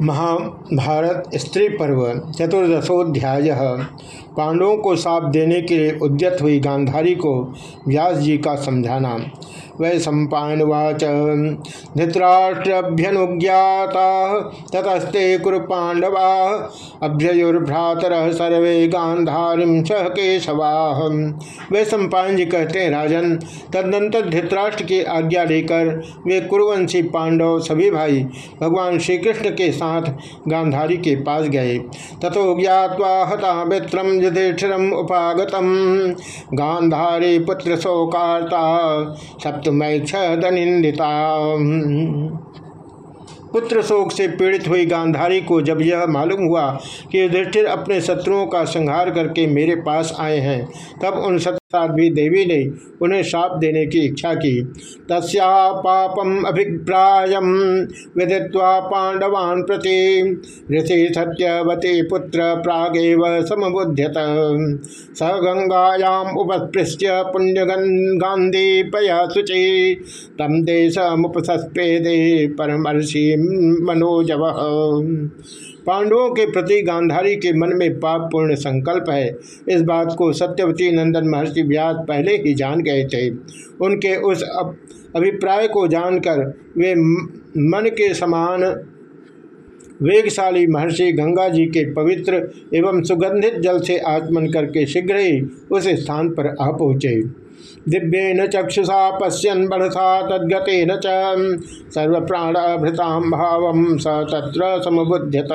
महाभारत स्त्री पर्व चतुर्दशोध्याय पांडवों को साप देने के लिए उद्यत हुई गांधारी को व्यास जी का समझाना। वै सम्पावाच धृतराष्ट्रभ्यनुज्ञाता। ततस्ते कुरु पांडवा। अभ्ययुर्भ्रातर सर्वे गांधारी सह केशवा। वे सम्पायन जी कहते हैं, राजन, तदनंतर धृतराष्ट्र की आज्ञा लेकर वे कुरुवंशी पांडव सभी भाई भगवान श्री कृष्ण के साथ गांधारी के पास गए। तथो ज्ञावा हता मित्रम युधिष्ठिरम उपागतम गांधारी पुत्र शोकार्ता सप्त मैक्षनिंदिता पुत्र शोक से पीड़ित हुई गांधारी को जब यह मालूम हुआ कि युधिष्ठिर अपने शत्रुओं का संहार करके मेरे पास आए हैं, तब उन भी देवी ने उन्हें शाप देने की इच्छा की। तस्या पापम अभिप्राय विदित्वा पांडवान प्रति ऋषि सत्यवती पुत्र प्रागेव समबुध्यत स गंगायाम उपस्पृश्य पुण्यगांधीपया शुचि। तम देश मुपसस्पेदे परमर्षि मनोजव। पांडवों के प्रति गांधारी के मन में पाप पूर्ण संकल्प है। इस बात को सत्यवती नंदन महर्षि व्यास पहले ही जान गए थे। उनके उस अभिप्राय को जानकर वे मन के समान वेगशाली महर्षि गंगा जी के पवित्र एवं सुगंधित जल से आचमन करके शीघ्र ही उस स्थान पर आ पहुँचे। दिव्येन चक्षुषा पश्यन बड़सा तद्गतेन च। सर्वप्राणभृताम भाव स तत्र समुद्यत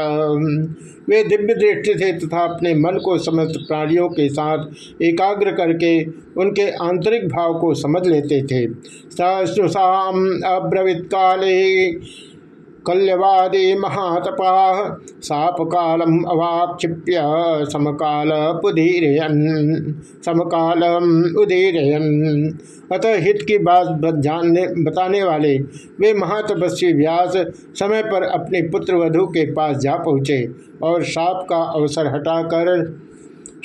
वे दिव्य दृष्टि से तथा अपने मन को समस्त प्राणियों के साथ एकाग्र करके उनके आंतरिक भाव को समझ लेते थे। सश्रुषा अब्रवीत काले। कल्यवादी महातपा साप कालम अवाक्षिप्य समकाल पुधीरयन समकाल उदीरयन। अतः हित की बात जानने, बताने वाले, वे महातपस्वी व्यास समय पर अपने पुत्र वधु के पास जा पहुँचे और साप का अवसर हटाकर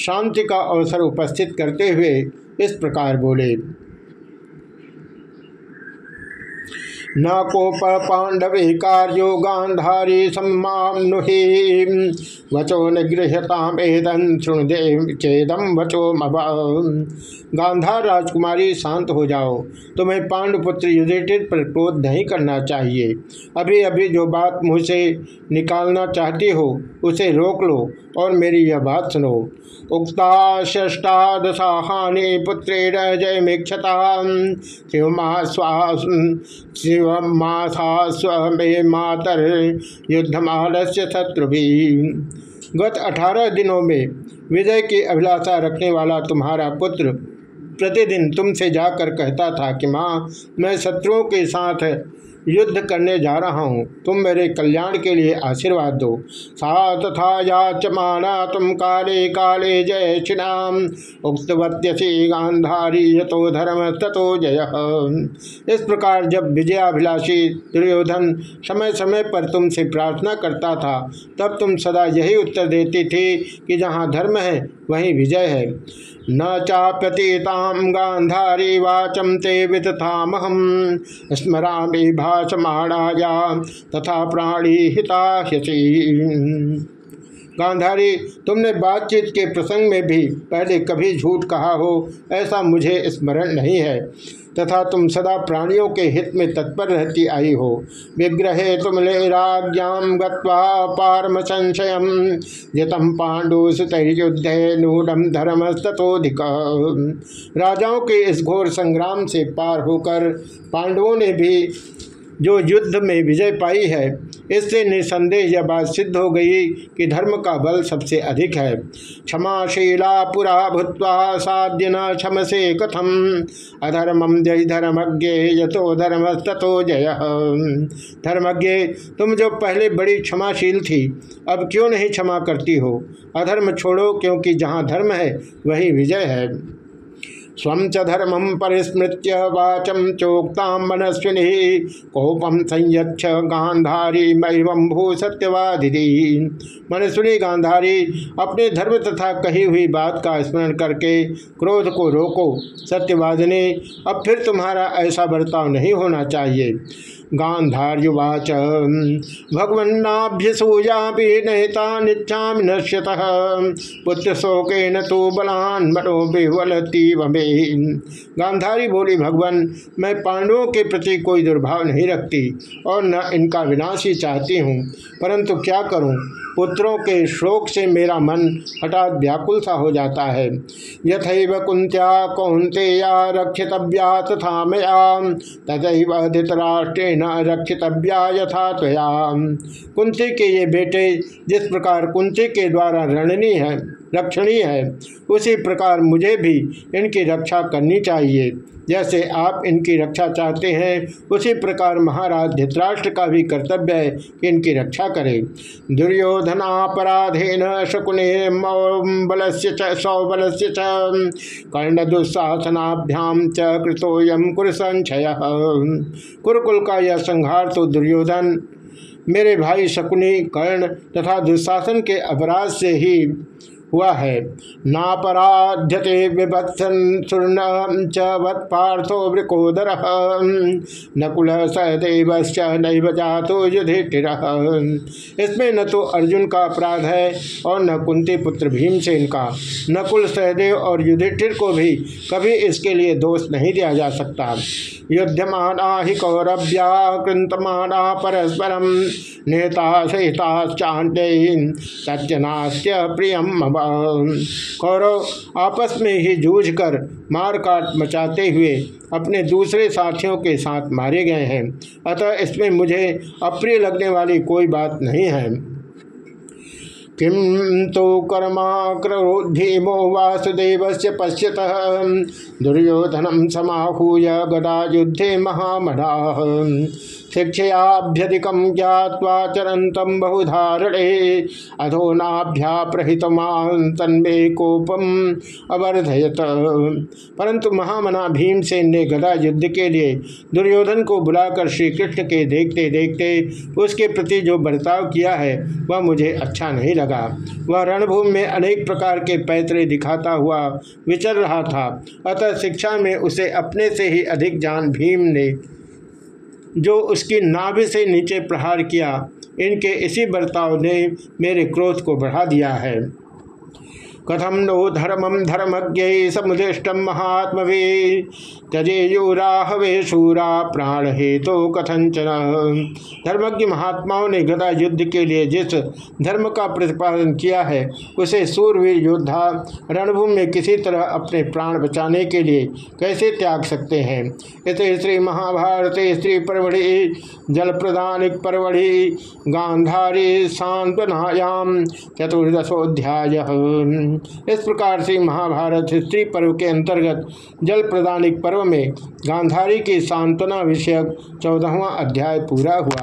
शांति का अवसर उपस्थित करते हुए इस प्रकार बोले। न कोप पांडवे कार्यो गांधारी सम्मानुहि वचो निगृहताम एदन चेदम वचो गांधार राजकुमारी, शांत हो जाओ। तुम्हें पांडुपुत्र युधिष्ठिर पर क्रोध नहीं करना चाहिए। अभी अभी जो बात मुँह से निकालना चाहती हो, उसे रोक लो और मेरी यह बात सुनो। उक्ता षष्टादशाहानि पुत्रेण जयमीक्षता मातर युद्धमालस्य शत्रुभी। गत अठारह दिनों में विजय की अभिलाषा रखने वाला तुम्हारा पुत्र प्रतिदिन तुमसे जाकर कहता था कि माँ, मैं शत्रुओं के साथ युद्ध करने जा रहा हूँ। तुम मेरे कल्याण के लिए आशीर्वाद दो। सा तथा याचमाना तुम काले काले जय छिनाम उक्तवत्यसी गांधारी यथो धर्म तथो जय। इस प्रकार जब विजयाभिलाषी दुर्योधन समय समय पर तुमसे प्रार्थना करता था, तब तुम सदा यही उत्तर देती थी कि जहाँ धर्म है, वहीं विजय है। न चाप्यतीताम गांधारी वाचम ते वितथामहम स्मरा भाषमाणाया तथा प्राणी हिता गांधारी, तुमने बातचीत के प्रसंग में भी पहले कभी झूठ कहा हो, ऐसा मुझे स्मरण नहीं है। तथा तुम सदा प्राणियों के हित में तत्पर रहती आई हो। विग्रहे तुम ले राज्ञाम संशय जितम पांडु युद्धे नूढ़ धर्म तथोधिक राजाओं के इस घोर संग्राम से पार होकर पांडवों ने भी जो युद्ध में विजय पाई है, इससे निसंदेह यह बात सिद्ध हो गई कि धर्म का बल सबसे अधिक है। क्षमाशीला पुरा भूतवा साध्य न क्षम से कथम। अधर्मम जय धर्मज्ञ यथो धर्म तथो जय। धर्मज्ञ, तुम जो पहले बड़ी क्षमाशील थी, अब क्यों नहीं क्षमा करती हो? अधर्म छोड़ो, क्योंकि जहाँ धर्म है, वही विजय है। स्व च धर्मम परिस्मृत्य वाचम चोक्ता मनस्विनी। कोपम संयक्ष गांधारी मैवम भू मनस्विनी गांधारी, अपने धर्म तथा कही हुई बात का स्मरण करके क्रोध को रोको सत्यवादिनी। अब फिर तुम्हारा ऐसा बर्ताव नहीं होना चाहिए। गांधार्युवाच भगवन्नाभ्यसूया भी नहिता निच्छा नश्यत। पुत्र शोकेन तो बलान मनो बेवलतीव गांधारी बोली, भगवान, मैं पांडवों के प्रति कोई दुर्भाव नहीं रखती और न इनका विनाश ही चाहती हूँ। परंतु क्या करूँ? पुत्रों के शोक से मेरा मन हठात व्याकुल सा हो जाता है। यथैव कुंत्या कौंतेया रक्षितव्या तथा मया। तथैव धृतराष्ट्रेण रक्षितव्या यथा त्वया। कुंती के ये बेटे जिस प्रकार कुंती के द्वारा रणनी है रक्षणीय है। उसी प्रकार मुझे भी इनकी रक्षा करनी चाहिए। जैसे आप इनकी रक्षा चाहते हैं, उसी प्रकार महाराज धृतराष्ट्र का भी कर्तव्य है कि इनकी रक्षा करें। दुर्योधनापराधेन शकुने बल से सौबल से कर्ण दुस्साहसनाभ्याम च कृतोयम कुरुकुल का यह संहार तो दुर्योधन, मेरे भाई शकुनी, कर्ण तथा दुशासन के अपराध से ही हुआ है। नापराध्यते विभत्सन चूर्ण च वत्पार्थो वृकोदर। नकुल सहदेव नैव जातो युधिष्ठिर। इसमें न तो अर्जुन का अपराध है और न कुंती पुत्र भीमसेन का। नकुल सहदेव और युधिष्ठिर को भी कभी इसके लिए दोष नहीं दिया जा सकता। युद्धमाना ही कौरव्या कृतमाना परस्परम। नेता सहिता चांडे तच्चनास्य प्रियम कौरव आपस में ही जूझकर मार काट मचाते हुए अपने दूसरे साथियों के साथ मारे गए हैं। अतः इसमें मुझे अप्रिय लगने वाली कोई बात नहीं है। किम तो कर्मा क्रोधीमो वासुदेव से पश्यत। दुर्योधनम समाहूय गदा युद्धे महामना शिक्षयाभ्यधिकम ज्ञावा चरंतम बहुधारणे अधोनाभ्याप्रहितमान तन्मे कोपम अवर्धयत। परंतु महामना भीमसेन ने गदा युद्ध के लिए दुर्योधन को बुलाकर श्री कृष्ण के देखते देखते उसके प्रति जो बर्ताव किया है, वह मुझे अच्छा नहीं लगा। वह रणभूमि में अनेक प्रकार के पैतरे दिखाता हुआ विचर रहा था। अतः शिक्षा में उसे अपने से ही अधिक जान भीम ने जो उसकी नाभि से नीचे प्रहार किया, इनके इसी बर्ताव ने मेरे क्रोध को बढ़ा दिया है। कथम नो धर्मम धर्मज्ञ समुदिष्ट महात्मवे त्यजेयुराहवे शूरा प्राण हेतु तो कथंचन धर्मज्ञ महात्माओं ने गदा युद्ध के लिए जिस धर्म का प्रतिपादन किया है, उसे सूरवीर योद्धा रणभूमि में किसी तरह अपने प्राण बचाने के लिए कैसे त्याग सकते हैं? इस श्री महाभारत स्त्री परवड़ी जल प्रदान परवड़ी गांधारी सांत्वनायाम चतुर्दशोध्याय इस प्रकार से महाभारत स्त्री पर्व के अंतर्गत जल प्रदानिक पर्व में गांधारी की सांत्वना विषयक चौदहवा अध्याय पूरा हुआ।